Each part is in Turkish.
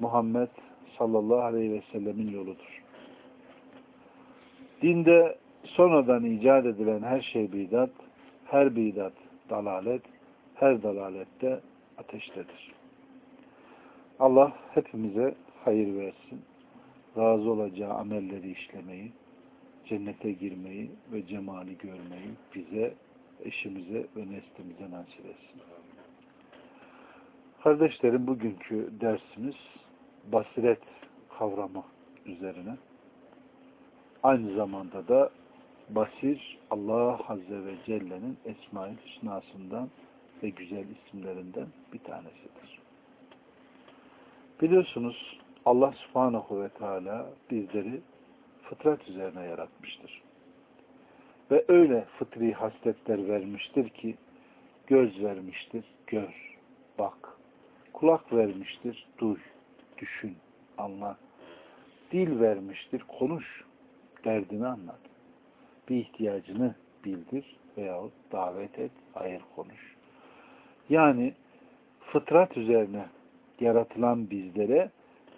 Muhammed sallallahu aleyhi ve sellemin yoludur. Dinde sonradan icat edilen her şey bidat, her bidat dalalet, her dalalette ateştedir. Allah hepimize hayır versin. Razı olacağı amelleri işlemeyi, cennete girmeyi ve cemali görmeyi bize, eşimize ve neslimize nasip etsin. Kardeşlerim bugünkü dersimiz basiret kavramı üzerine. Aynı zamanda da basir Allah Azze ve Celle'nin Esma-ül Hüsna'sından ve güzel isimlerinden bir tanesidir. Biliyorsunuz Allah Subhanahu ve Teala bizleri fıtrat üzerine yaratmıştır. Ve öyle fıtri hasletler vermiştir ki göz vermiştir, gör, bak. Kulak vermiştir, duy düşün, anla. Dil vermiştir, konuş, derdini anlat. Bir ihtiyacını bildir veyahut davet et, hayır konuş. Yani fıtrat üzerine yaratılan bizlere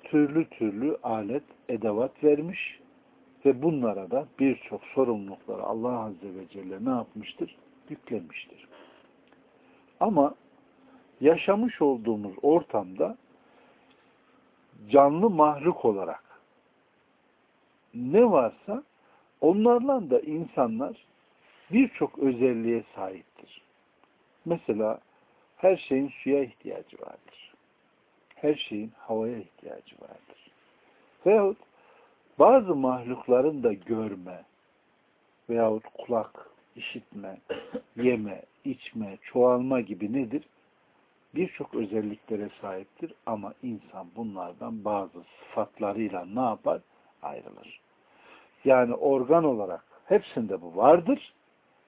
türlü türlü alet, edevat vermiş ve bunlara da birçok sorumlulukları Allah Azze ve Celle ne yapmıştır? Yüklemiştir. Ama yaşamış olduğumuz ortamda canlı mahluk olarak ne varsa onlarla da insanlar birçok özelliğe sahiptir. Mesela her şeyin suya ihtiyacı vardır. Her şeyin havaya ihtiyacı vardır. Veyahut bazı mahlukların da görme veyahut kulak, işitme, yeme, içme, çoğalma gibi nedir? Birçok özelliklere sahiptir ama insan bunlardan bazı sıfatlarıyla ne yapar? Ayrılır. Yani organ olarak hepsinde bu vardır.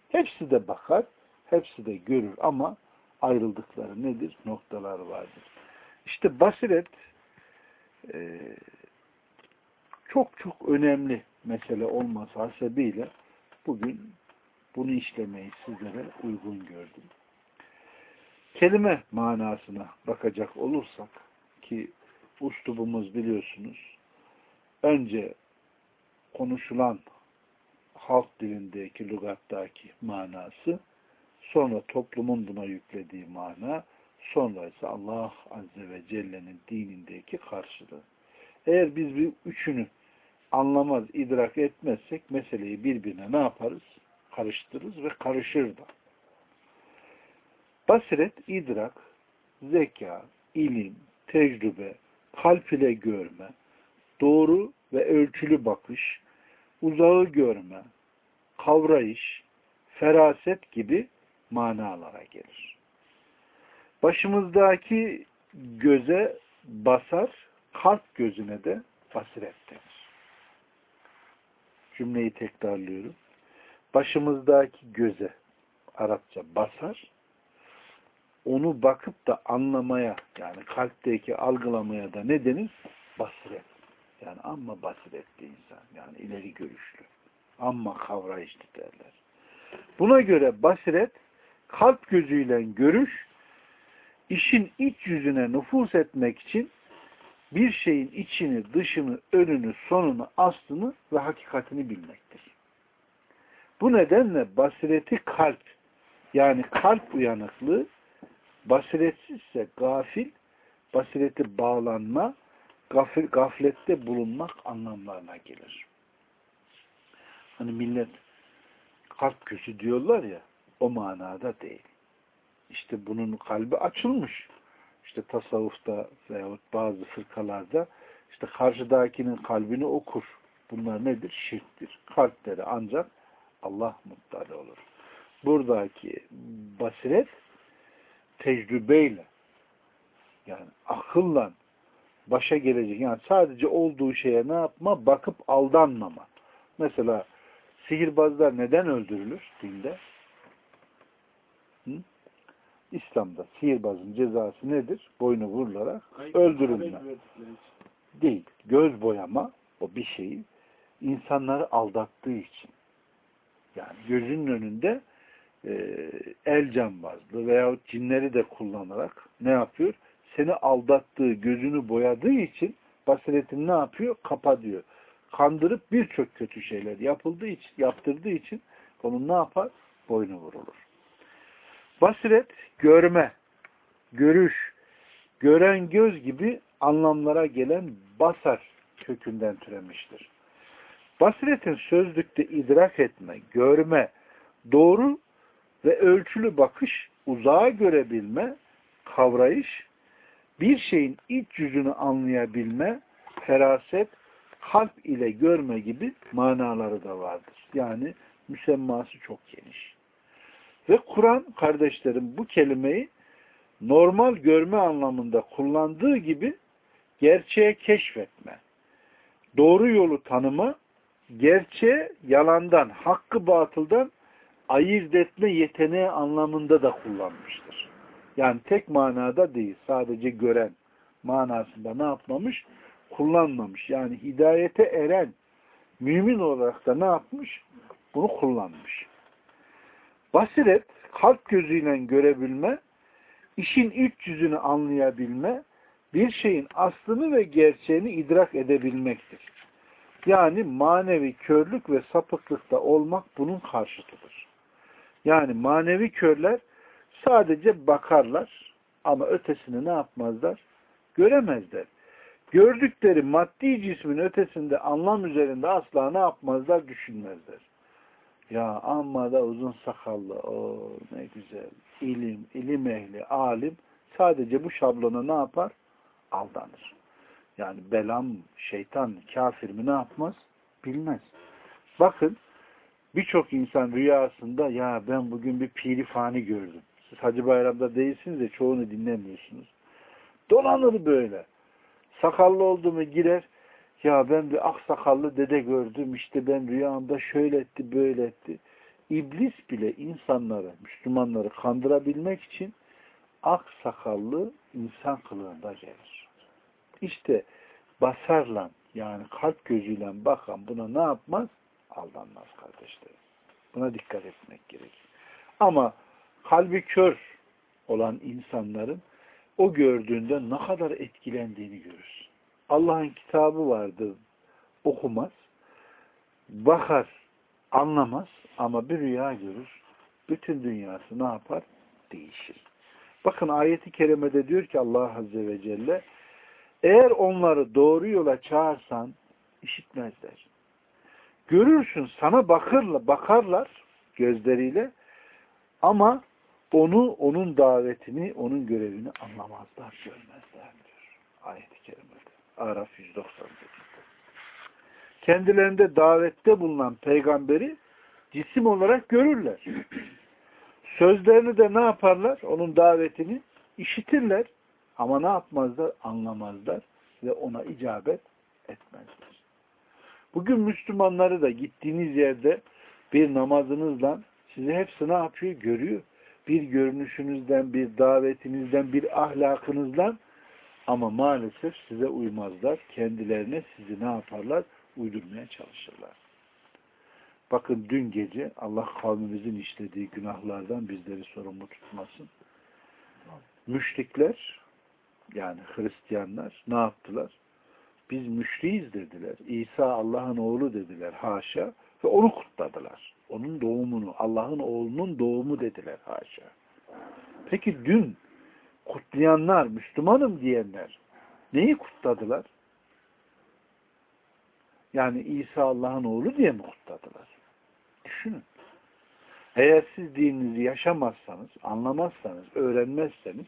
Hepsi de bakar, hepsi de görür ama ayrıldıkları nedir? Noktalar vardır. İşte basiret e, çok çok önemli mesele olması hasebiyle bugün bunu işlemeyi sizlere uygun gördüm kelime manasına bakacak olursak ki uslubumuz biliyorsunuz önce konuşulan halk dilindeki lügattaki manası sonra toplumun buna yüklediği mana sonra ise Allah Azze ve Celle'nin dinindeki karşılığı. Eğer biz bir üçünü anlamaz, idrak etmezsek meseleyi birbirine ne yaparız? Karıştırırız ve karışır da. Basiret, idrak, zeka, ilim, tecrübe, kalp ile görme, doğru ve ölçülü bakış, uzağı görme, kavrayış, feraset gibi manalara gelir. Başımızdaki göze basar, kalp gözüne de basiret denir. Cümleyi tekrarlıyorum. Başımızdaki göze Arapça basar, onu bakıp da anlamaya yani kalpteki algılamaya da ne denir? Basiret. Yani amma basiretli insan. Yani ileri görüşlü. Amma kavrayışlı derler. Buna göre basiret kalp gözüyle görüş işin iç yüzüne nüfus etmek için bir şeyin içini, dışını, önünü, sonunu, aslını ve hakikatini bilmektir. Bu nedenle basireti kalp yani kalp uyanıklığı Basiretsizse gafil, basireti bağlanma, gafil, gaflette bulunmak anlamlarına gelir. Hani millet kalp gözü diyorlar ya, o manada değil. İşte bunun kalbi açılmış. İşte tasavvufta veyahut bazı fırkalarda işte karşıdakinin kalbini okur. Bunlar nedir? Şirktir. Kalpleri ancak Allah muttali olur. Buradaki basiret tecrübeyle yani akılla başa gelecek. Yani sadece olduğu şeye ne yapma? Bakıp aldanmama. Mesela sihirbazlar neden öldürülür dinde? Hı? İslam'da sihirbazın cezası nedir? Boynu vurularak öldürülme. Değil. Göz boyama o bir şeyi insanları aldattığı için. Yani gözünün önünde el cambazlığı veyahut cinleri de kullanarak ne yapıyor? Seni aldattığı, gözünü boyadığı için basiretini ne yapıyor? Kapatıyor. Kandırıp birçok kötü şeyler yapıldığı için, yaptırdığı için onun ne yapar? Boynu vurulur. Basiret, görme, görüş, gören göz gibi anlamlara gelen basar kökünden türemiştir. Basiretin sözlükte idrak etme, görme, doğru ve ölçülü bakış, uzağa görebilme, kavrayış, bir şeyin iç yüzünü anlayabilme, feraset, kalp ile görme gibi manaları da vardır. Yani müsemması çok geniş. Ve Kur'an kardeşlerim bu kelimeyi normal görme anlamında kullandığı gibi gerçeğe keşfetme, doğru yolu tanıma, gerçeğe yalandan, hakkı batıldan ayırt etme yeteneği anlamında da kullanmıştır. Yani tek manada değil, sadece gören manasında ne yapmamış? Kullanmamış. Yani hidayete eren mümin olarak da ne yapmış? Bunu kullanmış. Basiret, kalp gözüyle görebilme, işin iç yüzünü anlayabilme, bir şeyin aslını ve gerçeğini idrak edebilmektir. Yani manevi körlük ve sapıklıkta olmak bunun karşıtıdır. Yani manevi körler sadece bakarlar ama ötesini ne yapmazlar? Göremezler. Gördükleri maddi cismin ötesinde anlam üzerinde asla ne yapmazlar? Düşünmezler. Ya amma da uzun sakallı, o ne güzel, ilim, ilim ehli, alim sadece bu şablona ne yapar? Aldanır. Yani belam, şeytan, kafir mi ne yapmaz? Bilmez. Bakın birçok insan rüyasında ya ben bugün bir piri fani gördüm. Siz Hacı Bayram'da değilsiniz de çoğunu dinlemiyorsunuz. Dolanır böyle. Sakallı oldu mu girer. Ya ben bir aksakallı dede gördüm. İşte ben rüyamda şöyle etti, böyle etti. İblis bile insanları, Müslümanları kandırabilmek için aksakallı insan kılığında gelir. İşte basarla yani kalp gözüyle bakan buna ne yapmaz? Aldanmaz kardeşlerim. Buna dikkat etmek gerekir. Ama kalbi kör olan insanların o gördüğünde ne kadar etkilendiğini görür. Allah'ın kitabı vardır, okumaz, bakar, anlamaz ama bir rüya görür. Bütün dünyası ne yapar? Değişir. Bakın ayeti kerimede diyor ki Allah Azze ve Celle eğer onları doğru yola çağırsan işitmezler. Görürsün sana bakırla, bakarlar gözleriyle ama onu, onun davetini, onun görevini anlamazlar, görmezler diyor. Ayet-i kerimede. Araf 198. Kendilerinde davette bulunan peygamberi cisim olarak görürler. Sözlerini de ne yaparlar? Onun davetini işitirler. Ama ne yapmazlar? Anlamazlar ve ona icabet etmezler. Bugün Müslümanları da gittiğiniz yerde bir namazınızla sizi hepsi ne yapıyor? Görüyor. Bir görünüşünüzden, bir davetinizden, bir ahlakınızdan ama maalesef size uymazlar. Kendilerine sizi ne yaparlar? Uydurmaya çalışırlar. Bakın dün gece Allah kavmimizin işlediği günahlardan bizleri sorumlu tutmasın. Müşrikler yani Hristiyanlar ne yaptılar? Biz müşriyiz dediler. İsa Allah'ın oğlu dediler. Haşa. Ve onu kutladılar. Onun doğumunu, Allah'ın oğlunun doğumu dediler. Haşa. Peki dün kutlayanlar, Müslümanım diyenler neyi kutladılar? Yani İsa Allah'ın oğlu diye mi kutladılar? Düşünün. Eğer siz dininizi yaşamazsanız, anlamazsanız, öğrenmezseniz,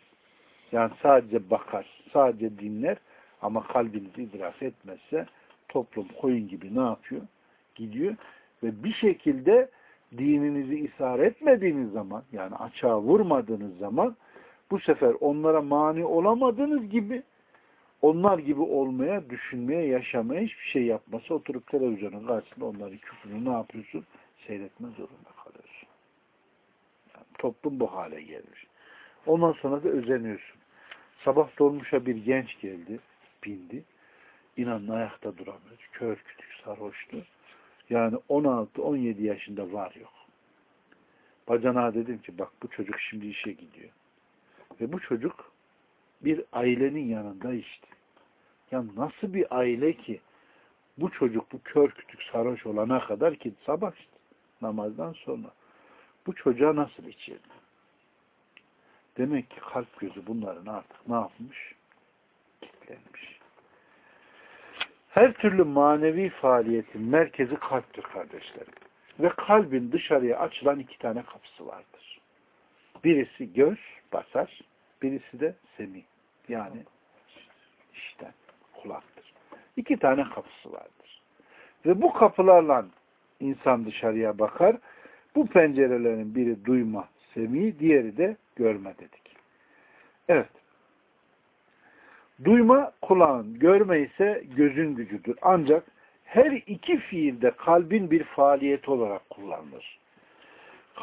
yani sadece bakar, sadece dinler ama kalbinizi idrak etmezse toplum koyun gibi ne yapıyor? Gidiyor ve bir şekilde dininizi isar etmediğiniz zaman, yani açığa vurmadığınız zaman bu sefer onlara mani olamadığınız gibi onlar gibi olmaya, düşünmeye, yaşamaya hiçbir şey yapmasa oturup televizyonun karşısında onların küfrünü ne yapıyorsun? Seyretme zorunda kalıyorsun. Yani toplum bu hale gelmiş. Ondan sonra da özeniyorsun. Sabah dolmuşa bir genç geldi, bindi. İnanın ayakta duramıyor. Kör kütük sarhoştu. Yani 16-17 yaşında var yok. Bacanağa dedim ki bak bu çocuk şimdi işe gidiyor. Ve bu çocuk bir ailenin yanında işte. Ya nasıl bir aile ki bu çocuk bu kör kütük sarhoş olana kadar ki sabah işte namazdan sonra bu çocuğa nasıl içirdi? Demek ki kalp gözü bunların artık ne yapmış? Kitlenmiş. Her türlü manevi faaliyetin merkezi kalptir kardeşlerim. Ve kalbin dışarıya açılan iki tane kapısı vardır. Birisi göz, basar, birisi de semi. Yani işten, kulaktır. İki tane kapısı vardır. Ve bu kapılarla insan dışarıya bakar. Bu pencerelerin biri duyma, semi, diğeri de görme dedik. Evet. Duyma kulağın, görme ise gözün gücüdür. Ancak her iki fiilde kalbin bir faaliyeti olarak kullanılır.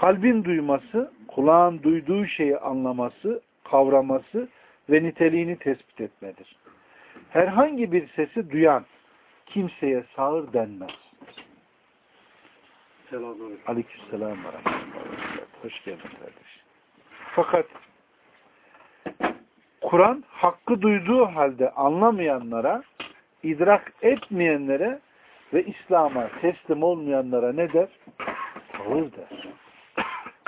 Kalbin duyması, kulağın duyduğu şeyi anlaması, kavraması ve niteliğini tespit etmedir. Herhangi bir sesi duyan kimseye sağır denmez. Selamünaleyküm. Aleykümselam Hoş geldin kardeş. Fakat Kur'an hakkı duyduğu halde anlamayanlara, idrak etmeyenlere ve İslam'a teslim olmayanlara ne der? Sağır der.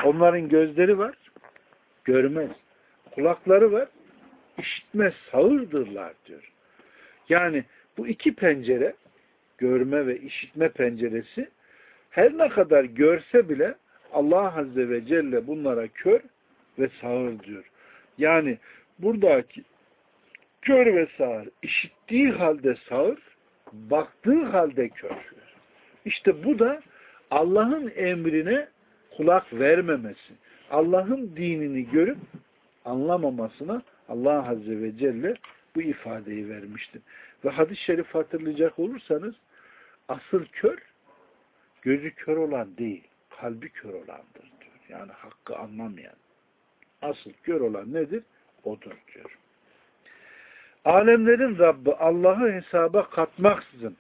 Onların gözleri var, görmez. Kulakları var, işitmez, sağırdırlar diyor. Yani bu iki pencere, görme ve işitme penceresi, her ne kadar görse bile Allah Azze ve Celle bunlara kör ve sağır diyor. Yani buradaki kör ve sağır, işittiği halde sağır, baktığı halde kör. İşte bu da Allah'ın emrine kulak vermemesi, Allah'ın dinini görüp anlamamasına Allah Azze ve Celle bu ifadeyi vermiştir. Ve hadis-i şerif hatırlayacak olursanız asıl kör, gözü kör olan değil, kalbi kör olandır diyor. Yani hakkı anlamayan. Asıl kör olan nedir? Odur diyor. Alemlerin Rabbi Allah'ı hesaba katmaksızın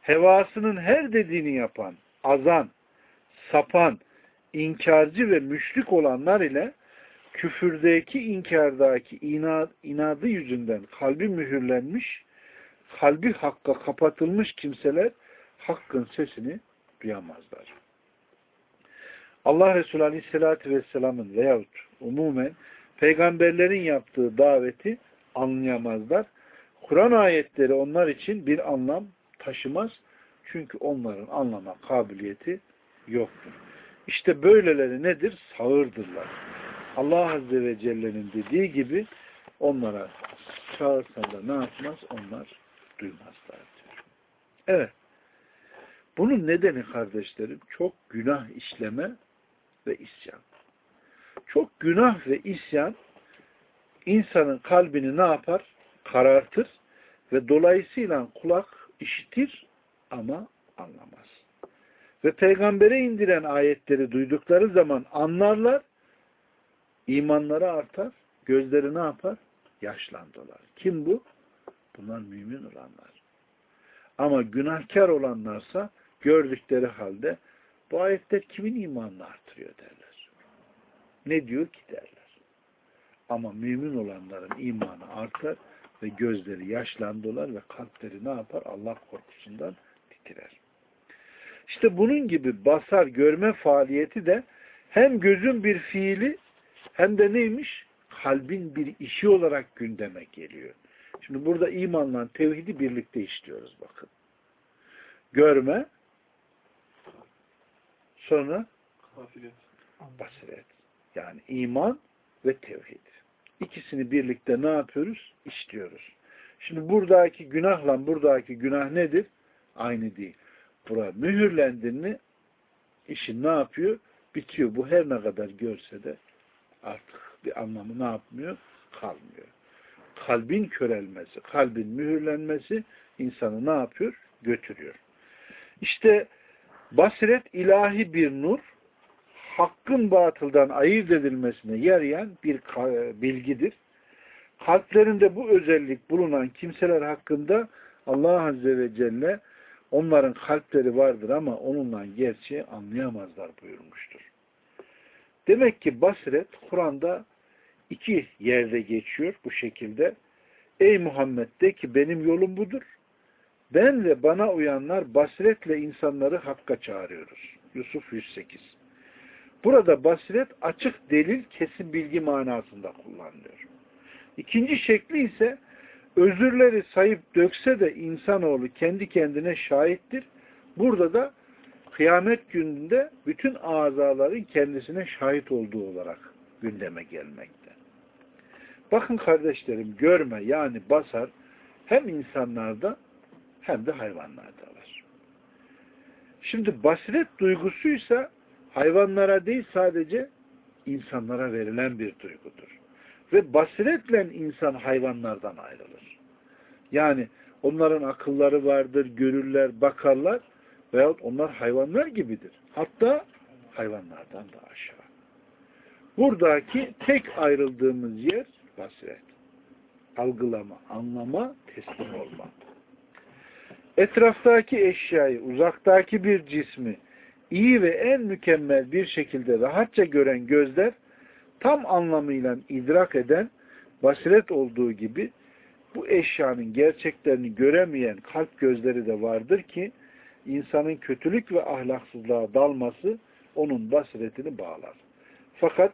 hevasının her dediğini yapan, azan, sapan, inkarcı ve müşrik olanlar ile küfürdeki, inkardaki inad, inadı yüzünden kalbi mühürlenmiş, kalbi hakka kapatılmış kimseler hakkın sesini duyamazlar. Allah Resulü Aleyhisselatü Vesselam'ın veyahut umumen peygamberlerin yaptığı daveti anlayamazlar. Kur'an ayetleri onlar için bir anlam taşımaz. Çünkü onların anlama kabiliyeti yoktur. İşte böyleleri nedir? Sağırdırlar. Allah Azze ve Celle'nin dediği gibi onlara çağırsan da ne yapmaz? Onlar duymazlar diyor. Evet. Bunun nedeni kardeşlerim çok günah işleme ve isyan. Çok günah ve isyan insanın kalbini ne yapar? Karartır ve dolayısıyla kulak işitir ama anlamaz. Ve peygambere indiren ayetleri duydukları zaman anlarlar, imanları artar, gözleri ne yapar? Yaşlandılar. Kim bu? Bunlar mümin olanlar. Ama günahkar olanlarsa gördükleri halde bu ayetler kimin imanını artırıyor derler. Ne diyor ki derler. Ama mümin olanların imanı artar ve gözleri yaşlandılar ve kalpleri ne yapar? Allah korkusundan titrer. İşte bunun gibi basar görme faaliyeti de hem gözün bir fiili hem de neymiş? Kalbin bir işi olarak gündeme geliyor. Şimdi burada imanla tevhidi birlikte işliyoruz bakın. Görme sonra Basiret. Yani iman ve tevhid. İkisini birlikte ne yapıyoruz? İşliyoruz. Şimdi buradaki günahla buradaki günah nedir? Aynı değil. Bura mühürlendin mi işin ne yapıyor? Bitiyor. Bu her ne kadar görse de artık bir anlamı ne yapmıyor? Kalmıyor. kalbin körelmesi, kalbin mühürlenmesi insanı ne yapıyor? Götürüyor. İşte basiret ilahi bir nur, hakkın batıldan ayırt edilmesine yarayan bir bilgidir. Kalplerinde bu özellik bulunan kimseler hakkında Allah Azze ve Celle onların kalpleri vardır ama onunla gerçeği anlayamazlar buyurmuştur. Demek ki basiret Kur'an'da iki yerde geçiyor bu şekilde. Ey Muhammed de ki benim yolum budur. Ben ve bana uyanlar basiretle insanları hakka çağırıyoruz. Yusuf 108. Burada basiret açık delil, kesin bilgi manasında kullanılıyor. İkinci şekli ise özürleri sayıp dökse de insanoğlu kendi kendine şahittir. Burada da kıyamet gününde bütün azaların kendisine şahit olduğu olarak gündeme gelmekte. Bakın kardeşlerim görme yani basar hem insanlarda hem de hayvanlarda var. Şimdi basiret duygusuysa hayvanlara değil sadece insanlara verilen bir duygudur. Ve basiretle insan hayvanlardan ayrılır. Yani onların akılları vardır, görürler, bakarlar veyahut onlar hayvanlar gibidir. Hatta hayvanlardan da aşağı. Buradaki tek ayrıldığımız yer basiret. Algılama, anlama, teslim olma. Etraftaki eşyayı, uzaktaki bir cismi iyi ve en mükemmel bir şekilde rahatça gören gözler tam anlamıyla idrak eden basiret olduğu gibi bu eşyanın gerçeklerini göremeyen kalp gözleri de vardır ki insanın kötülük ve ahlaksızlığa dalması onun basiretini bağlar. Fakat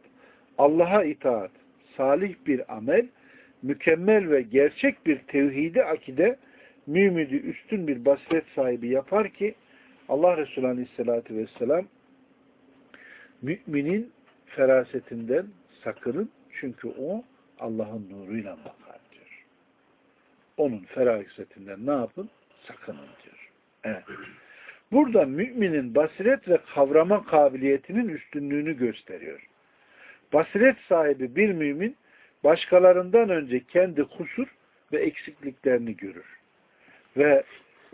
Allah'a itaat, salih bir amel, mükemmel ve gerçek bir tevhidi akide mümidi üstün bir basiret sahibi yapar ki Allah Resulü Aleyhisselatü Vesselam müminin ferasetinden sakının çünkü o Allah'ın nuruyla bakar diyor. Onun ferasetinden ne yapın? Sakının diyor. Evet. Burada müminin basiret ve kavrama kabiliyetinin üstünlüğünü gösteriyor. Basiret sahibi bir mümin başkalarından önce kendi kusur ve eksikliklerini görür. Ve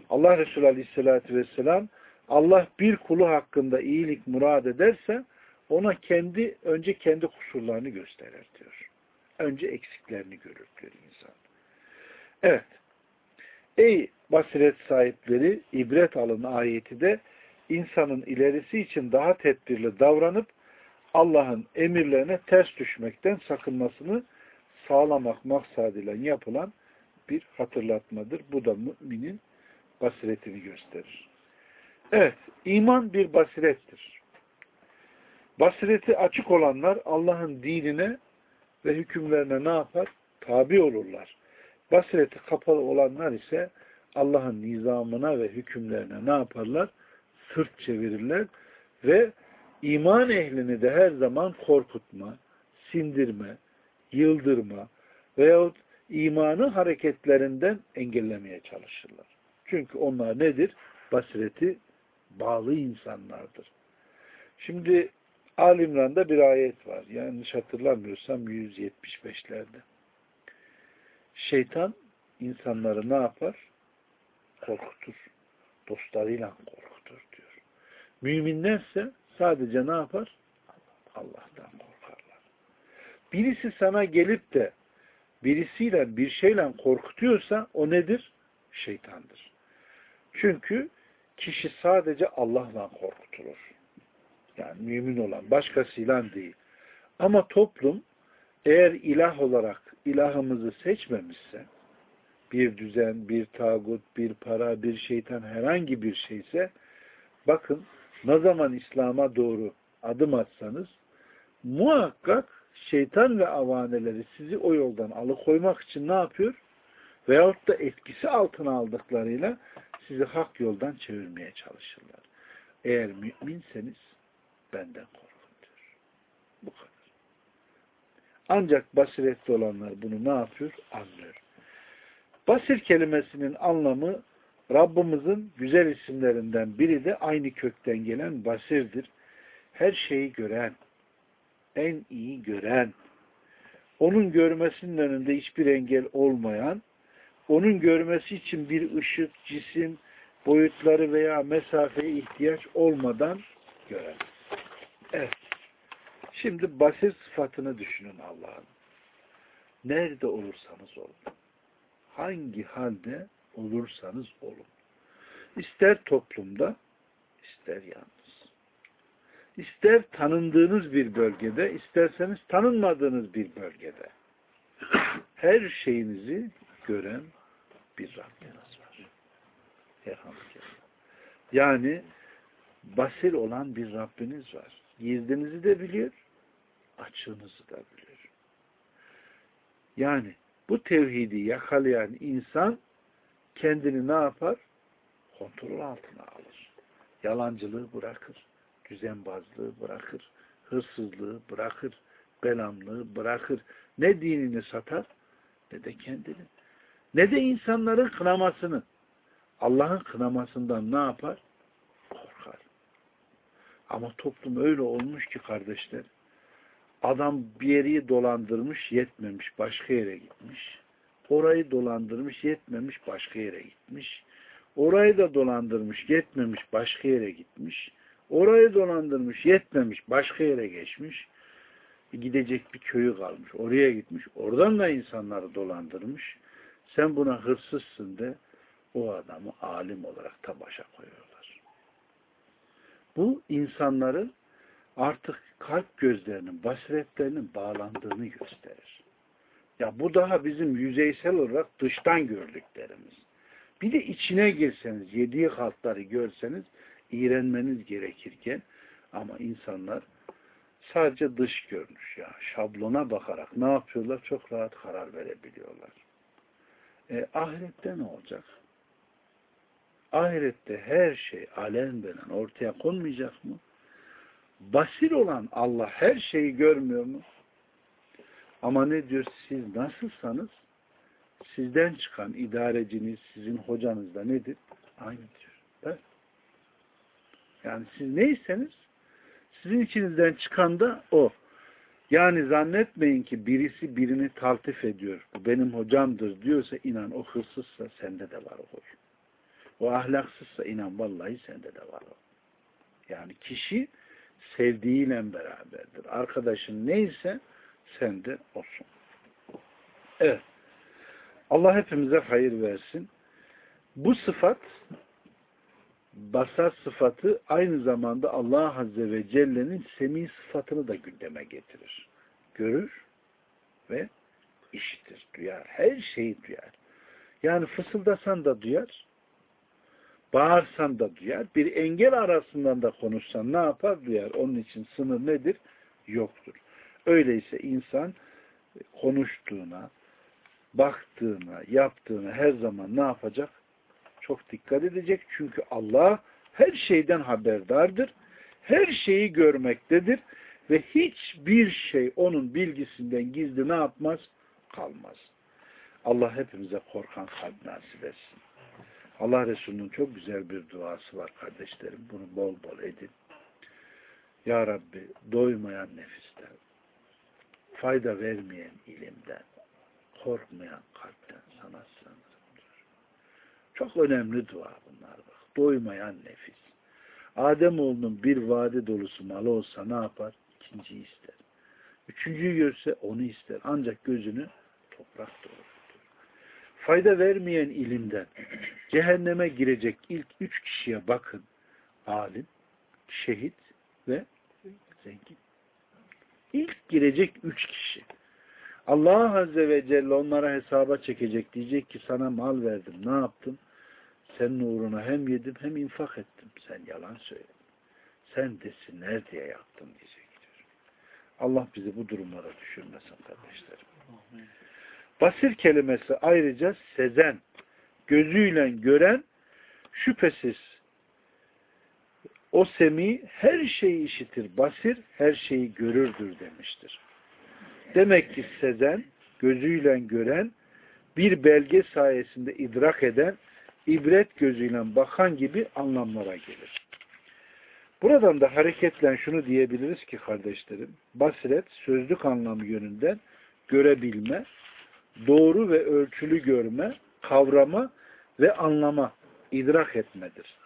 Allah Resulü Aleyhisselatü Vesselam Allah bir kulu hakkında iyilik murad ederse ona kendi önce kendi kusurlarını gösterir diyor. Önce eksiklerini görür diyor insan. Evet. Ey basiret sahipleri ibret alın ayeti de insanın ilerisi için daha tedbirli davranıp Allah'ın emirlerine ters düşmekten sakınmasını sağlamak maksadıyla yapılan bir hatırlatmadır. Bu da müminin basiretini gösterir. Evet, iman bir basirettir. Basireti açık olanlar Allah'ın dinine ve hükümlerine ne yapar? Tabi olurlar. Basireti kapalı olanlar ise Allah'ın nizamına ve hükümlerine ne yaparlar? Sırt çevirirler ve iman ehlini de her zaman korkutma, sindirme, yıldırma veyahut imanı hareketlerinden engellemeye çalışırlar. Çünkü onlar nedir? Basireti bağlı insanlardır. Şimdi Alimran'da bir ayet var. Yanlış hatırlamıyorsam 175'lerde. Şeytan insanları ne yapar? Korkutur. Dostlarıyla korkutur diyor. Müminlerse sadece ne yapar? Allah'tan korkarlar. Birisi sana gelip de birisiyle bir şeyle korkutuyorsa o nedir? Şeytandır. Çünkü kişi sadece Allah'la korkutulur. Yani mümin olan, başkasıyla değil. Ama toplum eğer ilah olarak ilahımızı seçmemişse, bir düzen, bir tağut, bir para, bir şeytan herhangi bir şeyse, bakın ne zaman İslam'a doğru adım atsanız, muhakkak şeytan ve avaneleri sizi o yoldan alıkoymak için ne yapıyor? Veyahut da etkisi altına aldıklarıyla sizi hak yoldan çevirmeye çalışırlar. Eğer müminseniz benden korkun diyor. Bu kadar. Ancak basiretli olanlar bunu ne yapıyor? Anlıyor. Basir kelimesinin anlamı Rabbimizin güzel isimlerinden biri de aynı kökten gelen basirdir. Her şeyi gören, en iyi gören, onun görmesinin önünde hiçbir engel olmayan, onun görmesi için bir ışık, cisim, boyutları veya mesafeye ihtiyaç olmadan gören. Evet. Şimdi basir sıfatını düşünün Allah'ın. Nerede olursanız olun. Hangi halde olursanız olun. İster toplumda, ister yalnız. İster tanındığınız bir bölgede, isterseniz tanınmadığınız bir bölgede. Her şeyinizi gören bir Rabbiniz var. Elhamdülillah. Yani basir olan bir Rabbiniz var. Gizlinizi de biliyor, açığınızı da biliyor. Yani bu tevhidi yakalayan insan kendini ne yapar? Kontrol altına alır. Yalancılığı bırakır. Düzenbazlığı bırakır. Hırsızlığı bırakır. Belamlığı bırakır. Ne dinini satar ne de kendini. Ne de insanların kınamasını. Allah'ın kınamasından ne yapar? Korkar. Ama toplum öyle olmuş ki kardeşler. Adam bir yeri dolandırmış yetmemiş başka yere gitmiş. Orayı dolandırmış yetmemiş başka yere gitmiş. Orayı da dolandırmış yetmemiş başka yere gitmiş. Orayı dolandırmış yetmemiş başka yere geçmiş. Gidecek bir köyü kalmış. Oraya gitmiş. Oradan da insanları dolandırmış. Sen buna hırsızsın de o adamı alim olarak ta başa koyuyorlar. Bu insanların artık kalp gözlerinin, basiretlerinin bağlandığını gösterir. Ya bu daha bizim yüzeysel olarak dıştan gördüklerimiz. Bir de içine girseniz, yediği haltları görseniz iğrenmeniz gerekirken ama insanlar sadece dış görünüş ya şablona bakarak ne yapıyorlar? Çok rahat karar verebiliyorlar. E, ahirette ne olacak? Ahirette her şey alem benen ortaya konmayacak mı? Basir olan Allah her şeyi görmüyor mu? Ama ne diyor? Siz nasılsanız sizden çıkan idareciniz, sizin hocanız da nedir? Aynı diyor. Evet. Yani siz neyseniz sizin içinizden çıkan da o. Yani zannetmeyin ki birisi birini taltif ediyor. Bu benim hocamdır diyorsa inan o hırsızsa sende de var o. O ahlaksızsa inan vallahi sende de var o. Yani kişi sevdiğiyle beraberdir. Arkadaşın neyse sende olsun. Evet. Allah hepimize hayır versin. Bu sıfat basar sıfatı aynı zamanda Allah Azze ve Celle'nin semi sıfatını da gündeme getirir. Görür ve işitir, duyar. Her şeyi duyar. Yani fısıldasan da duyar, bağırsan da duyar. Bir engel arasından da konuşsan ne yapar? Duyar. Onun için sınır nedir? Yoktur. Öyleyse insan konuştuğuna, baktığına, yaptığına her zaman ne yapacak? Çok dikkat edecek. Çünkü Allah her şeyden haberdardır. Her şeyi görmektedir. Ve hiçbir şey onun bilgisinden gizli ne yapmaz? Kalmaz. Allah hepimize korkan kalp nasip etsin. Allah Resulü'nün çok güzel bir duası var kardeşlerim. Bunu bol bol edin. Ya Rabbi doymayan nefisten, fayda vermeyen ilimden, korkmayan kalpten sana sığınırım. Çok önemli dua bunlar bak. Doymayan nefis. Ademoğlunun bir vade dolusu malı olsa ne yapar? İkinciyi ister. Üçüncüyü görse onu ister. Ancak gözünü toprak doğurur. Fayda vermeyen ilimden cehenneme girecek ilk üç kişiye bakın. Alim, şehit ve zengin. İlk girecek üç kişi. Allah Azze ve Celle onlara hesaba çekecek. Diyecek ki sana mal verdim. Ne yaptım? Senin uğruna hem yedim hem infak ettim. Sen yalan söyledin. Sen desinler diye yaptın diyecektir. Allah bizi bu durumlara düşürmesin kardeşlerim. Basir kelimesi ayrıca sezen, gözüyle gören, şüphesiz o semi her şeyi işitir. Basir her şeyi görürdür demiştir. Demek ki sezen, gözüyle gören, bir belge sayesinde idrak eden, ibret gözüyle bakan gibi anlamlara gelir. Buradan da hareketle şunu diyebiliriz ki kardeşlerim, basiret sözlük anlamı yönünden görebilme, doğru ve ölçülü görme, kavrama ve anlama, idrak etmedir.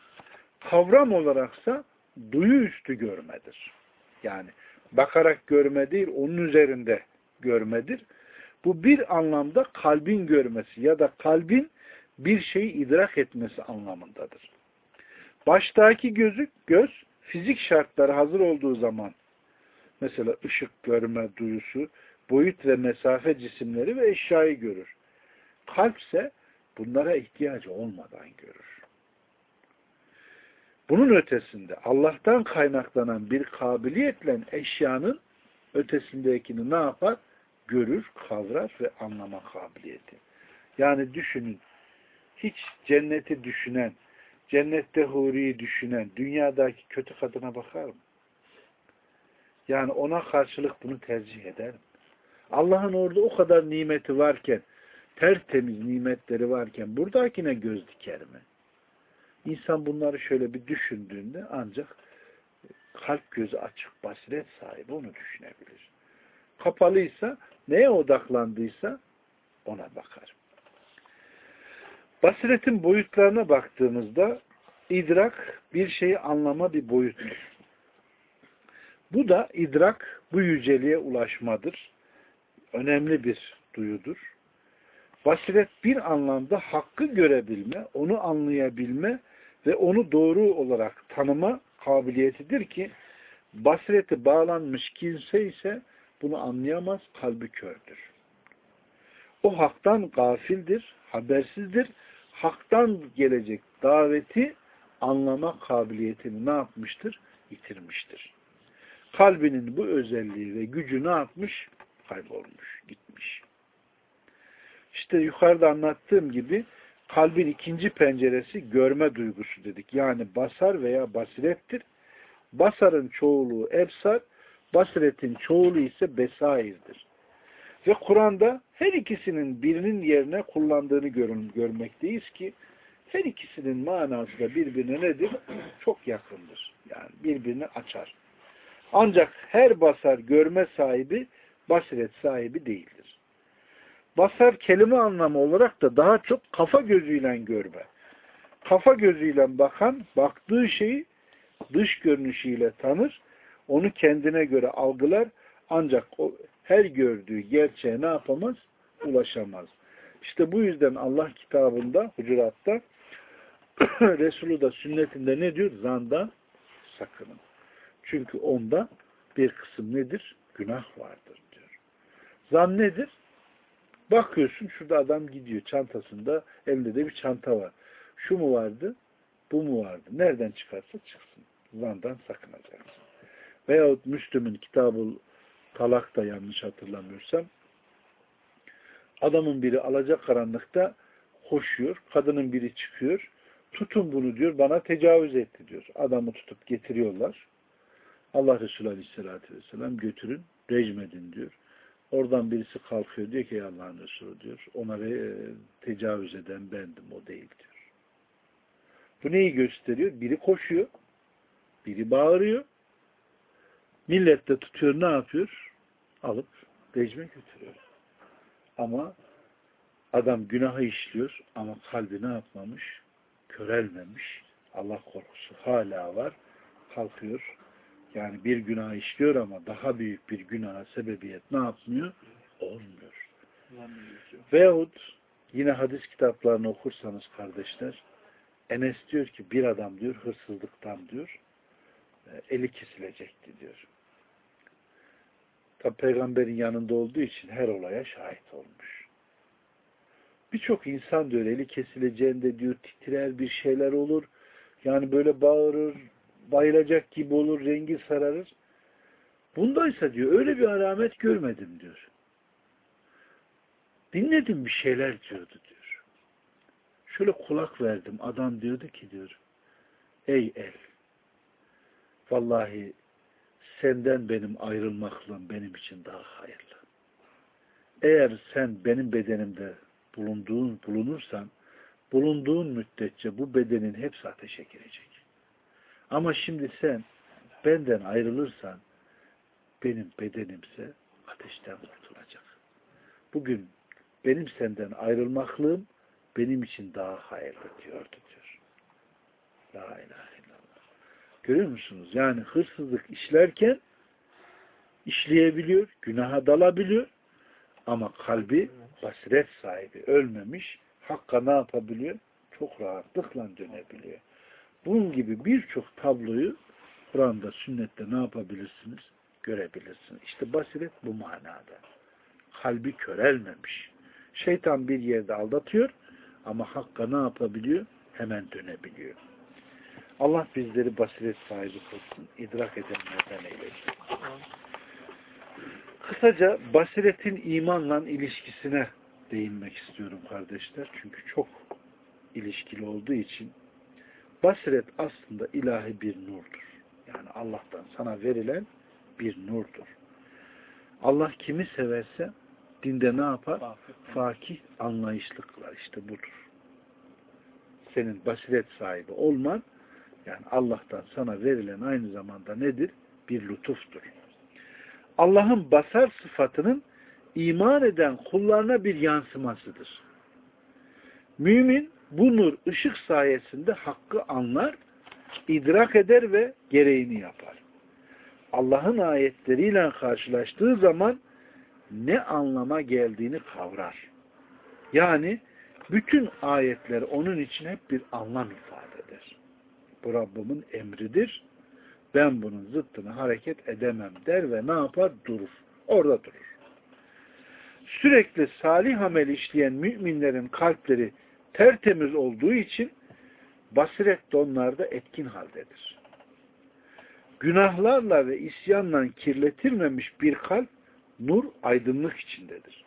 Kavram olaraksa duyu üstü görmedir. Yani bakarak görme değil, onun üzerinde görmedir. Bu bir anlamda kalbin görmesi ya da kalbin bir şeyi idrak etmesi anlamındadır. Baştaki gözü, göz fizik şartları hazır olduğu zaman mesela ışık görme duyusu, boyut ve mesafe cisimleri ve eşyayı görür. Kalpse bunlara ihtiyacı olmadan görür. Bunun ötesinde Allah'tan kaynaklanan bir kabiliyetle eşyanın ötesindekini ne yapar? Görür, kavrar ve anlama kabiliyeti. Yani düşünün, hiç cenneti düşünen, cennette huriyi düşünen, dünyadaki kötü kadına bakar mı? Yani ona karşılık bunu tercih eder mi? Allah'ın orada o kadar nimeti varken, tertemiz nimetleri varken buradakine göz diker mi? İnsan bunları şöyle bir düşündüğünde ancak kalp gözü açık, basiret sahibi onu düşünebilir. Kapalıysa, neye odaklandıysa ona bakar. Basiretin boyutlarına baktığımızda idrak bir şeyi anlama bir boyuttur. Bu da idrak bu yüceliğe ulaşmadır. Önemli bir duyudur. Basiret bir anlamda hakkı görebilme, onu anlayabilme ve onu doğru olarak tanıma kabiliyetidir ki basireti bağlanmış kimse ise bunu anlayamaz, kalbi kördür. O haktan gafildir, habersizdir. Haktan gelecek daveti anlama kabiliyetini ne yapmıştır? Yitirmiştir. Kalbinin bu özelliği ve gücü ne yapmış? Kaybolmuş, gitmiş. İşte yukarıda anlattığım gibi kalbin ikinci penceresi görme duygusu dedik. Yani basar veya basirettir. Basarın çoğulu ebsar, basiretin çoğulu ise besairdir. Ve Kur'an'da her ikisinin birinin yerine kullandığını görmekteyiz ki her ikisinin manası da birbirine nedir? Çok yakındır. Yani birbirini açar. Ancak her basar görme sahibi basiret sahibi değildir. Basar kelime anlamı olarak da daha çok kafa gözüyle görme. Kafa gözüyle bakan, baktığı şeyi dış görünüşüyle tanır, onu kendine göre algılar, ancak o her gördüğü gerçeğe ne yapamaz? Ulaşamaz. İşte bu yüzden Allah kitabında, Hucurat'ta Resulü da sünnetinde ne diyor? Zandan sakının. Çünkü onda bir kısım nedir? Günah vardır diyor. Zan nedir? Bakıyorsun şurada adam gidiyor çantasında elinde de bir çanta var. Şu mu vardı? Bu mu vardı? Nereden çıkarsa çıksın. Zandan sakınacaksın. Veyahut Müslüm'ün kitabı talak da yanlış hatırlamıyorsam adamın biri alacak karanlıkta koşuyor. Kadının biri çıkıyor. Tutun bunu diyor. Bana tecavüz etti diyor. Adamı tutup getiriyorlar. Allah Resulü Aleyhisselatü Vesselam götürün, rejmedin diyor. Oradan birisi kalkıyor diyor ki Allah'ın Resulü diyor. Ona e, tecavüz eden bendim, o değil diyor. Bu neyi gösteriyor? Biri koşuyor, biri bağırıyor. Millet de tutuyor, ne yapıyor? Alıp rejme götürüyor. Ama adam günahı işliyor ama kalbi ne? Körelmemiş. Allah korkusu hala var. Kalkıyor, yani bir günah işliyor ama daha büyük bir günaha sebebiyet ne yapmıyor? Olmuyor. Veyahut yine hadis kitaplarını okursanız kardeşler Enes diyor ki bir adam diyor hırsızlıktan diyor e, eli kesilecekti diyor. Tabi peygamberin yanında olduğu için her olaya şahit olmuş. Birçok insan diyor eli kesileceğinde diyor titrer bir şeyler olur. Yani böyle bağırır, bayılacak gibi olur, rengi sararır. Bundaysa diyor öyle bir alamet görmedim diyor. Dinledim bir şeyler diyordu diyor. Şöyle kulak verdim. Adam diyordu ki diyor ey el vallahi senden benim ayrılmaklığım benim için daha hayırlı. Eğer sen benim bedenimde bulunduğun bulunursan bulunduğun müddetçe bu bedenin hepsi ateşe girecek. Ama şimdi sen benden ayrılırsan benim bedenimse ateşten kurtulacak. bugün benim senden ayrılmaklığım benim için daha hayırlı diyordu diyor. La ilahe. Görüyor musunuz? Yani hırsızlık işlerken işleyebiliyor, günaha dalabiliyor ama kalbi basiret sahibi ölmemiş, hakka ne yapabiliyor? Çok rahatlıkla dönebiliyor. Bunun gibi birçok tabloyu Kur'an'da, sünnette ne yapabilirsiniz? Görebilirsiniz. İşte basiret bu manada. Kalbi körelmemiş. Şeytan bir yerde aldatıyor ama hakka ne yapabiliyor? Hemen dönebiliyor. Allah bizleri basiret sahibi kılsın, idrak edenlerden eylesin. Kısaca basiretin imanla ilişkisine değinmek istiyorum kardeşler. Çünkü çok ilişkili olduğu için basiret aslında ilahi bir nurdur. Yani Allah'tan sana verilen bir nurdur. Allah kimi severse dinde ne yapar? Fakih anlayışlı kılar. İşte budur. Senin basiret sahibi olman yani Allah'tan sana verilen aynı zamanda nedir? Bir lütuftur. Allah'ın basar sıfatının iman eden kullarına bir yansımasıdır. Mümin bu nur ışık sayesinde hakkı anlar, idrak eder ve gereğini yapar. Allah'ın ayetleriyle karşılaştığı zaman ne anlama geldiğini kavrar. Yani bütün ayetler onun için hep bir anlam ifade eder. Bu Rabbimin emridir. Ben bunun zıttını hareket edemem der ve ne yapar? Durur. Orada durur. Sürekli salih amel işleyen müminlerin kalpleri tertemiz olduğu için basiret de onlarda etkin haldedir. Günahlarla ve isyanla kirletilmemiş bir kalp nur aydınlık içindedir.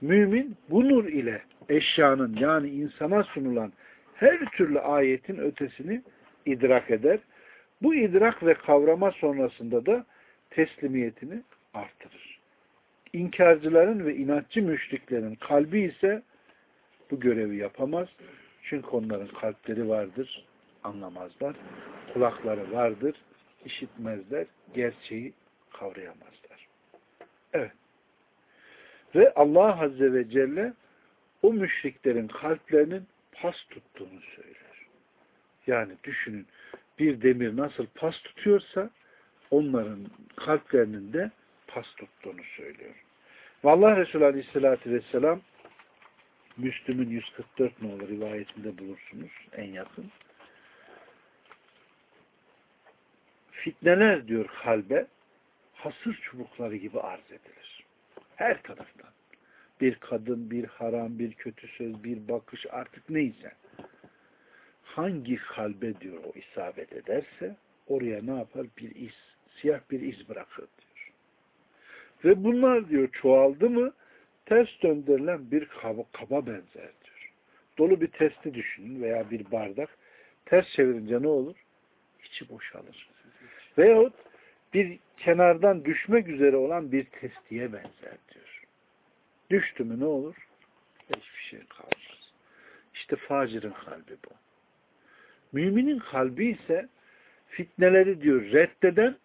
Mümin bu nur ile eşyanın yani insana sunulan her türlü ayetin ötesini idrak eder. Bu idrak ve kavrama sonrasında da teslimiyetini artırır. İnkarcıların ve inatçı müşriklerin kalbi ise bu görevi yapamaz. Çünkü onların kalpleri vardır, anlamazlar. Kulakları vardır, işitmezler, gerçeği kavrayamazlar. Evet. Ve Allah Azze ve Celle o müşriklerin kalplerinin pas tuttuğunu söylüyor. Yani düşünün bir demir nasıl pas tutuyorsa onların kalplerinin de pas tuttuğunu söylüyor. Ve Allah Resulü Aleyhisselatü Vesselam Müslüm'ün 144 nolu rivayetinde bulursunuz en yakın. Fitneler diyor kalbe hasır çubukları gibi arz edilir. Her taraftan. Bir kadın, bir haram, bir kötü söz, bir bakış artık neyse. Hangi kalbe diyor o isabet ederse oraya ne yapar? Bir iz, siyah bir iz bırakır diyor. Ve bunlar diyor çoğaldı mı ters döndürülen bir kaba, kaba benzer diyor. Dolu bir testi düşünün veya bir bardak. Ters çevirince ne olur? İçi boşalır. Veyahut bir kenardan düşmek üzere olan bir testiye benzer diyor. Düştü mü ne olur? Hiçbir şey kalmaz. İşte facirin kalbi bu. Müminin kalbi ise fitneleri diyor reddeden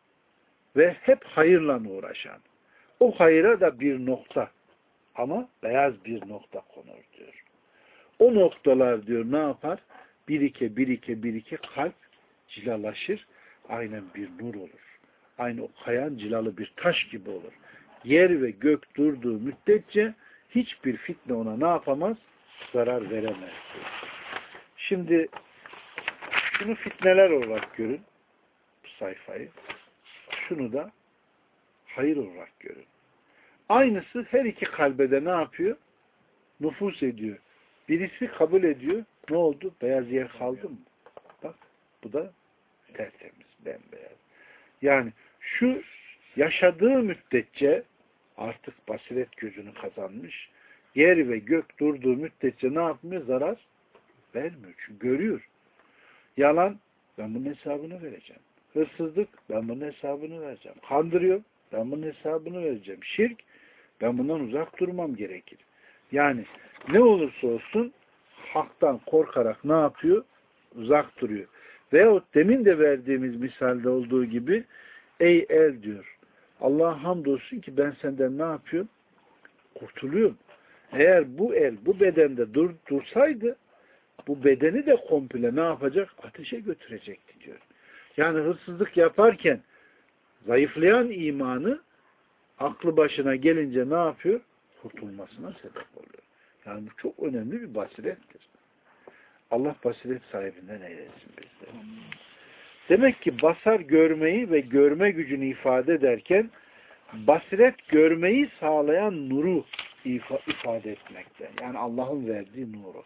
ve hep hayırla uğraşan. O hayıra da bir nokta ama beyaz bir nokta konur diyor. O noktalar diyor ne yapar? Birike birike birike kalp cilalaşır. Aynen bir nur olur. Aynı o kayan cilalı bir taş gibi olur. Yer ve gök durduğu müddetçe hiçbir fitne ona ne yapamaz? Zarar veremez. Diyor. Şimdi şunu fitneler olarak görün. Bu sayfayı. Şunu da hayır olarak görün. Aynısı her iki kalbede ne yapıyor? Nüfus ediyor. Birisi kabul ediyor. Ne oldu? Beyaz yer kaldı mı? Bak bu da tertemiz, bembeyaz. Yani şu yaşadığı müddetçe artık basiret gözünü kazanmış. Yer ve gök durduğu müddetçe ne yapmıyor? Zarar vermiyor. Çünkü görüyor. Yalan, ben bunun hesabını vereceğim. Hırsızlık, ben bunun hesabını vereceğim. Kandırıyor, ben bunun hesabını vereceğim. Şirk, ben bundan uzak durmam gerekir. Yani ne olursa olsun haktan korkarak ne yapıyor? Uzak duruyor. Veyahut demin de verdiğimiz misalde olduğu gibi ey el diyor. Allah'a hamdolsun ki ben senden ne yapıyorum? Kurtuluyorum. Eğer bu el bu bedende dur, dursaydı bu bedeni de komple ne yapacak? Ateşe götürecekti diyor. Yani hırsızlık yaparken zayıflayan imanı aklı başına gelince ne yapıyor? Kurtulmasına sebep oluyor. Yani bu çok önemli bir basirettir. Allah basiret sahibinden eylesin bizleri. Demek ki basar görmeyi ve görme gücünü ifade ederken basiret görmeyi sağlayan nuru ifade etmekte. Yani Allah'ın verdiği nuru.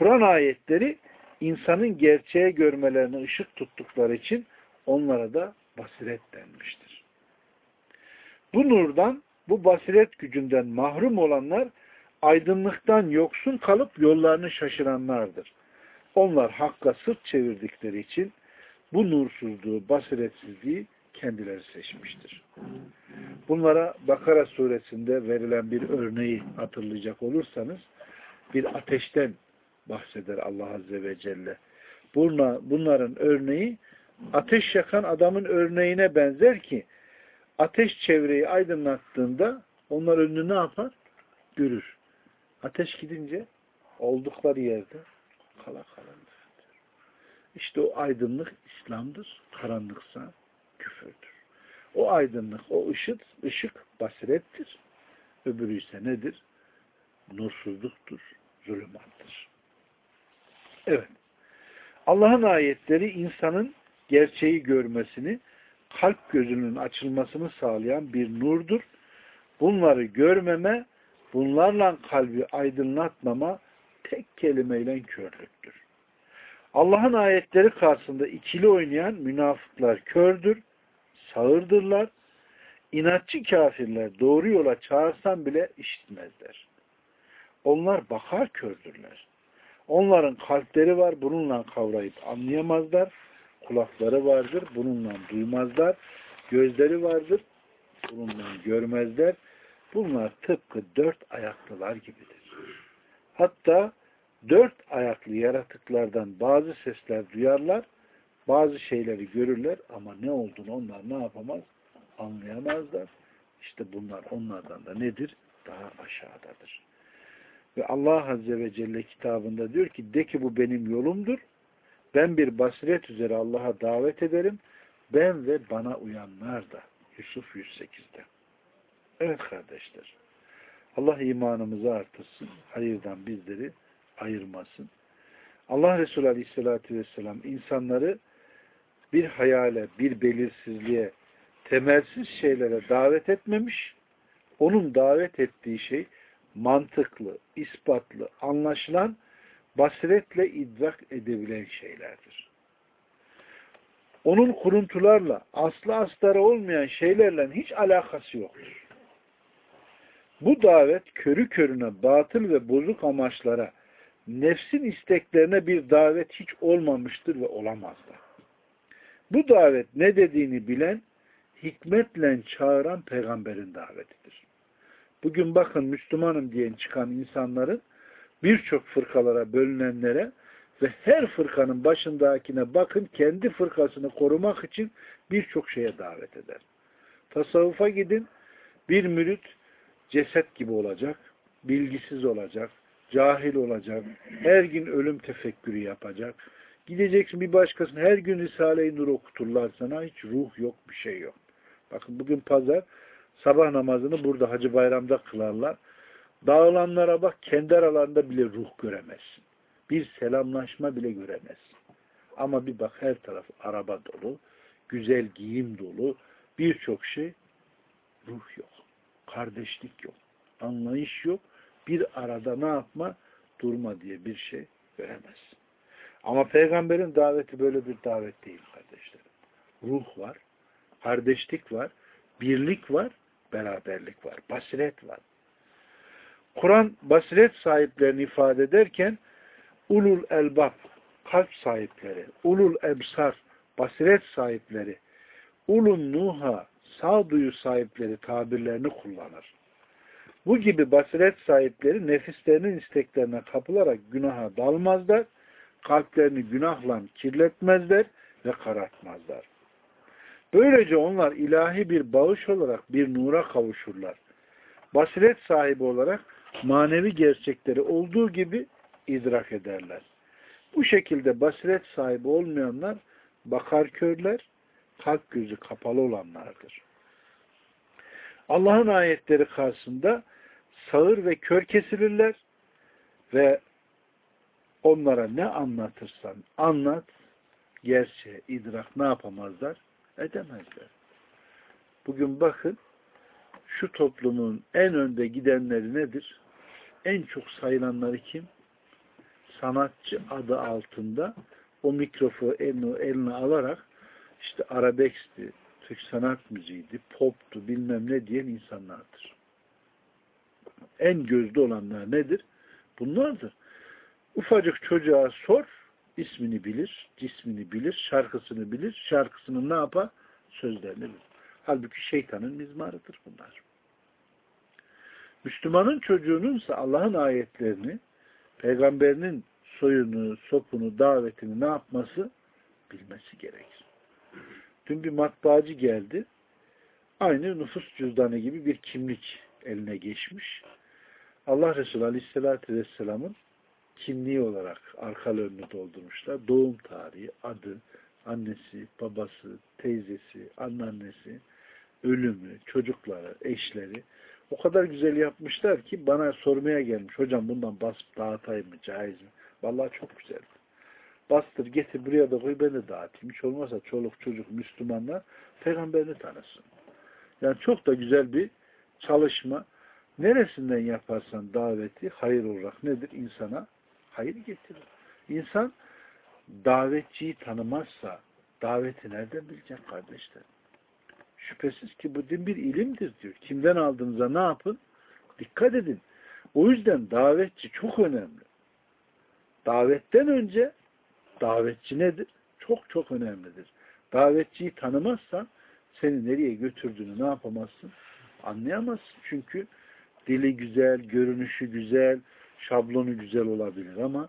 Kur'an ayetleri insanın gerçeğe görmelerine ışık tuttukları için onlara da basiret denmiştir. Bu nurdan, bu basiret gücünden mahrum olanlar aydınlıktan yoksun kalıp yollarını şaşıranlardır. Onlar hakka sırt çevirdikleri için bu nursuzluğu, basiretsizliği kendileri seçmiştir. Bunlara Bakara suresinde verilen bir örneği hatırlayacak olursanız bir ateşten bahseder Allah Azze ve Celle. Bunların örneği ateş yakan adamın örneğine benzer ki ateş çevreyi aydınlattığında onlar önünü ne yapar? Görür. Ateş gidince oldukları yerde kala kalandır. İşte o aydınlık İslam'dır. Karanlıksa küfürdür. O aydınlık, o ışık, ışık basirettir. Öbürü ise nedir? Nursuzluktur, zulümattır. Evet. Allah'ın ayetleri insanın gerçeği görmesini, kalp gözünün açılmasını sağlayan bir nurdur. Bunları görmeme, bunlarla kalbi aydınlatmama tek kelimeyle körlüktür. Allah'ın ayetleri karşısında ikili oynayan münafıklar kördür, sağırdırlar. İnatçı kafirler doğru yola çağırsan bile işitmezler. Onlar bakar kördürler. Onların kalpleri var, bununla kavrayıp anlayamazlar. Kulakları vardır, bununla duymazlar. Gözleri vardır, bununla görmezler. Bunlar tıpkı dört ayaklılar gibidir. Hatta dört ayaklı yaratıklardan bazı sesler duyarlar, bazı şeyleri görürler ama ne olduğunu onlar ne yapamaz? Anlayamazlar. İşte bunlar onlardan da nedir? Daha aşağıdadır. Ve Allah Azze ve Celle kitabında diyor ki de ki bu benim yolumdur. Ben bir basiret üzere Allah'a davet ederim. Ben ve bana uyanlar da. Yusuf 108'de. Evet kardeşler. Allah imanımızı artırsın. Hayırdan bizleri ayırmasın. Allah Resulü Aleyhisselatü Vesselam insanları bir hayale, bir belirsizliğe, temelsiz şeylere davet etmemiş. Onun davet ettiği şey mantıklı, ispatlı, anlaşılan, basiretle idrak edebilen şeylerdir. Onun kuruntularla, aslı astarı olmayan şeylerle hiç alakası yoktur. Bu davet körü körüne batıl ve bozuk amaçlara, nefsin isteklerine bir davet hiç olmamıştır ve olamaz da. Bu davet ne dediğini bilen, hikmetle çağıran peygamberin davetidir. Bugün bakın Müslümanım diyen çıkan insanların birçok fırkalara bölünenlere ve her fırkanın başındakine bakın kendi fırkasını korumak için birçok şeye davet eder. Tasavvufa gidin bir mürit ceset gibi olacak, bilgisiz olacak, cahil olacak, her gün ölüm tefekkürü yapacak. Gideceksin bir başkasına her gün Risale-i Nur okuturlar sana hiç ruh yok bir şey yok. Bakın bugün pazar sabah namazını burada Hacı Bayram'da kılarlar. Dağılanlara bak kendi aralarında bile ruh göremezsin. Bir selamlaşma bile göremezsin. Ama bir bak her taraf araba dolu, güzel giyim dolu, birçok şey ruh yok. Kardeşlik yok. Anlayış yok. Bir arada ne yapma? Durma diye bir şey göremezsin. Ama peygamberin daveti böyle bir davet değil kardeşlerim. Ruh var, kardeşlik var, birlik var, beraberlik var, basiret var. Kur'an basiret sahiplerini ifade ederken ulul elbab, kalp sahipleri, ulul ebsar, basiret sahipleri, ulun nuha, sağduyu sahipleri tabirlerini kullanır. Bu gibi basiret sahipleri nefislerinin isteklerine kapılarak günaha dalmazlar, kalplerini günahla kirletmezler ve karartmazlar. Böylece onlar ilahi bir bağış olarak bir nura kavuşurlar. Basiret sahibi olarak manevi gerçekleri olduğu gibi idrak ederler. Bu şekilde basiret sahibi olmayanlar bakar körler, kalp gözü kapalı olanlardır. Allah'ın ayetleri karşısında sağır ve kör kesilirler ve onlara ne anlatırsan anlat, gerçeği, idrak ne yapamazlar? Edemezler. Bugün bakın, şu toplumun en önde gidenleri nedir? En çok sayılanları kim? Sanatçı adı altında o mikrofonu eline, eline alarak işte arabeskti, Türk sanat müziğiydi, poptu, bilmem ne diyen insanlardır. En gözde olanlar nedir? Bunlardır. Ufacık çocuğa sor, ismini bilir, cismini bilir, şarkısını bilir, şarkısını ne yapar? Sözlerini bilir. Halbuki şeytanın mizmarıdır bunlar. Müslümanın çocuğununsa Allah'ın ayetlerini, peygamberinin soyunu, sopunu, davetini ne yapması? Bilmesi gerekir. Dün bir matbaacı geldi. Aynı nüfus cüzdanı gibi bir kimlik eline geçmiş. Allah Resulü Aleyhisselatü Vesselam'ın kimliği olarak arkalarını doldurmuşlar. Doğum tarihi, adı, annesi, babası, teyzesi, anneannesi, ölümü, çocukları, eşleri o kadar güzel yapmışlar ki bana sormaya gelmiş. Hocam bundan basıp dağıtayım mı, caiz mi? Vallahi çok güzel. Bastır, getir buraya da koy, ben de dağıtayım. Hiç olmazsa çoluk çocuk Müslümanlar peygamberini tanısın. Yani çok da güzel bir çalışma. Neresinden yaparsan daveti hayır olarak nedir? İnsana hayır getirir. İnsan davetçiyi tanımazsa daveti nereden bilecek kardeşler? Şüphesiz ki bu din bir ilimdir diyor. Kimden aldığınıza ne yapın? Dikkat edin. O yüzden davetçi çok önemli. Davetten önce davetçi nedir? Çok çok önemlidir. Davetçiyi tanımazsan seni nereye götürdüğünü ne yapamazsın? Anlayamazsın. Çünkü dili güzel, görünüşü güzel, şablonu güzel olabilir ama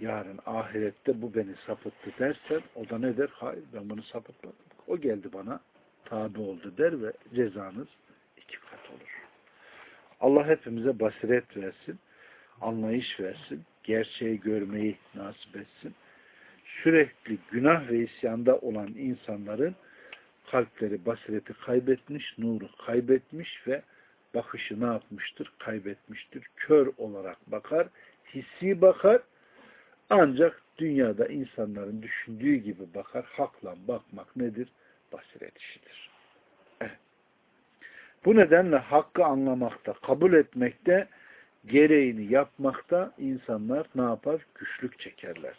yarın ahirette bu beni sapıttı dersen o da ne der? Hayır ben bunu sapıtmadım. O geldi bana tabi oldu der ve cezanız iki kat olur. Allah hepimize basiret versin, anlayış versin, gerçeği görmeyi nasip etsin. Sürekli günah ve isyanda olan insanların kalpleri basireti kaybetmiş, nuru kaybetmiş ve bakışı ne yapmıştır? Kaybetmiştir. Kör olarak bakar, hissi bakar. Ancak dünyada insanların düşündüğü gibi bakar. Hakla bakmak nedir? Basiret işidir. Evet. Bu nedenle hakkı anlamakta, kabul etmekte, gereğini yapmakta insanlar ne yapar? Güçlük çekerler.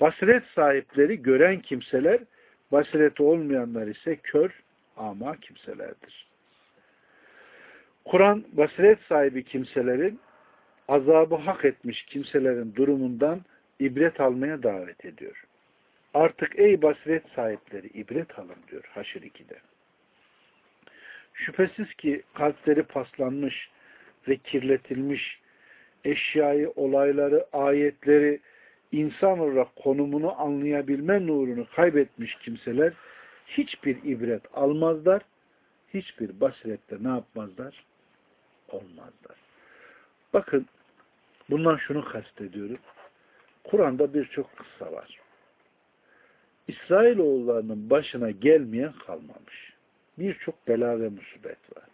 Basiret sahipleri gören kimseler, basireti olmayanlar ise kör, ama kimselerdir. Kur'an basiret sahibi kimselerin azabı hak etmiş kimselerin durumundan ibret almaya davet ediyor. Artık ey basiret sahipleri ibret alın diyor Haşr 2'de. Şüphesiz ki kalpleri paslanmış ve kirletilmiş eşyayı, olayları, ayetleri, insan olarak konumunu anlayabilme nurunu kaybetmiş kimseler hiçbir ibret almazlar, hiçbir basirette ne yapmazlar? Olmazlar. Bakın, bundan şunu kastediyorum. Kur'an'da birçok kıssa var. İsrailoğullarının başına gelmeyen kalmamış. Birçok bela ve musibet var.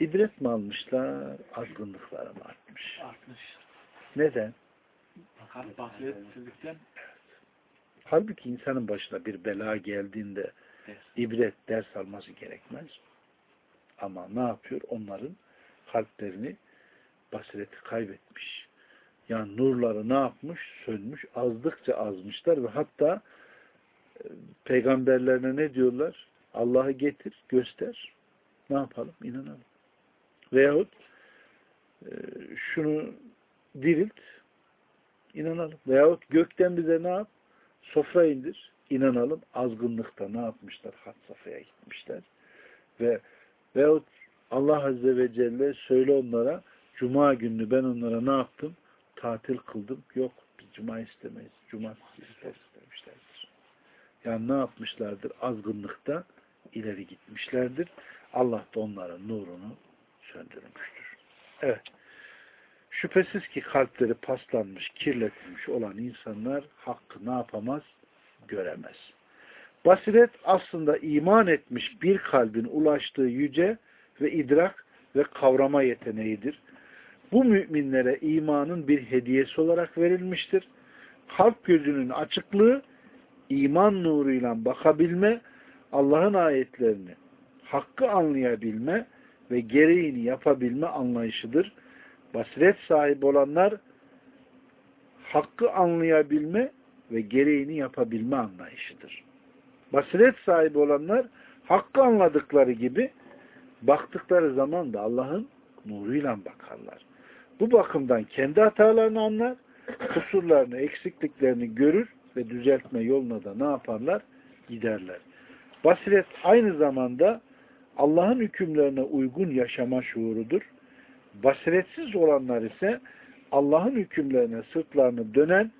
İbret mi almışlar, azgınlıkları mı artmış? Artmış. Neden? Basiretsizlikten Halbuki insanın başına bir bela geldiğinde ibret, ders alması gerekmez. Ama ne yapıyor? Onların kalplerini basireti kaybetmiş. Yani nurları ne yapmış? Sönmüş. Azdıkça azmışlar ve hatta e, peygamberlerine ne diyorlar? Allah'ı getir, göster. Ne yapalım? İnanalım. Veyahut e, şunu dirilt, inanalım. Veyahut gökten bize ne yap? Sofra indir, inanalım. Azgınlıkta ne yapmışlar? Had safhaya gitmişler. Ve veyahut Allah Azze ve Celle söyle onlara Cuma gününü ben onlara ne yaptım? Tatil kıldım. Yok biz Cuma istemeyiz. Cumartesi ister istemişlerdir. Yani ne yapmışlardır? Azgınlıkta ileri gitmişlerdir. Allah da onların nurunu söndürmüştür. Evet. Şüphesiz ki kalpleri paslanmış, kirletilmiş olan insanlar hakkı ne yapamaz? Göremez. Basiret aslında iman etmiş bir kalbin ulaştığı yüce ve idrak ve kavrama yeteneğidir. Bu müminlere imanın bir hediyesi olarak verilmiştir. Kalp gözünün açıklığı, iman nuruyla bakabilme, Allah'ın ayetlerini hakkı anlayabilme ve gereğini yapabilme anlayışıdır. Basiret sahibi olanlar hakkı anlayabilme ve gereğini yapabilme anlayışıdır. Basiret sahibi olanlar hakkı anladıkları gibi baktıkları zaman da Allah'ın nuruyla bakarlar. Bu bakımdan kendi hatalarını anlar, kusurlarını, eksikliklerini görür ve düzeltme yoluna da ne yaparlar? Giderler. Basiret aynı zamanda Allah'ın hükümlerine uygun yaşama şuurudur. Basiretsiz olanlar ise Allah'ın hükümlerine sırtlarını dönen,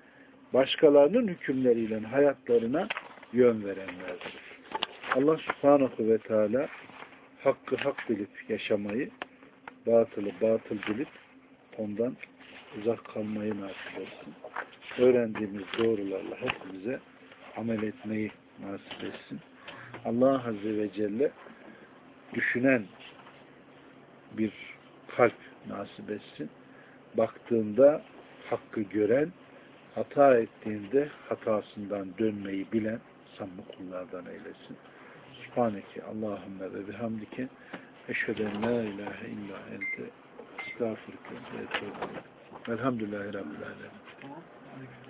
başkalarının hükümleriyle hayatlarına yön verenlerdir. Allah subhanahu ve teala hakkı hak bilip yaşamayı, batılı batıl bilip ondan uzak kalmayı nasip etsin. Öğrendiğimiz doğrularla hepimize amel etmeyi nasip etsin. Allah Azze ve Celle düşünen bir kalp nasip etsin. Baktığında hakkı gören, hata ettiğinde hatasından dönmeyi bilen samimi kullardan eylesin. Subhaneke Allahümme ve bihamdike eşheden la ilahe illa ente estağfurke ve etûbü Velhamdülillahi Rabbil Alemin.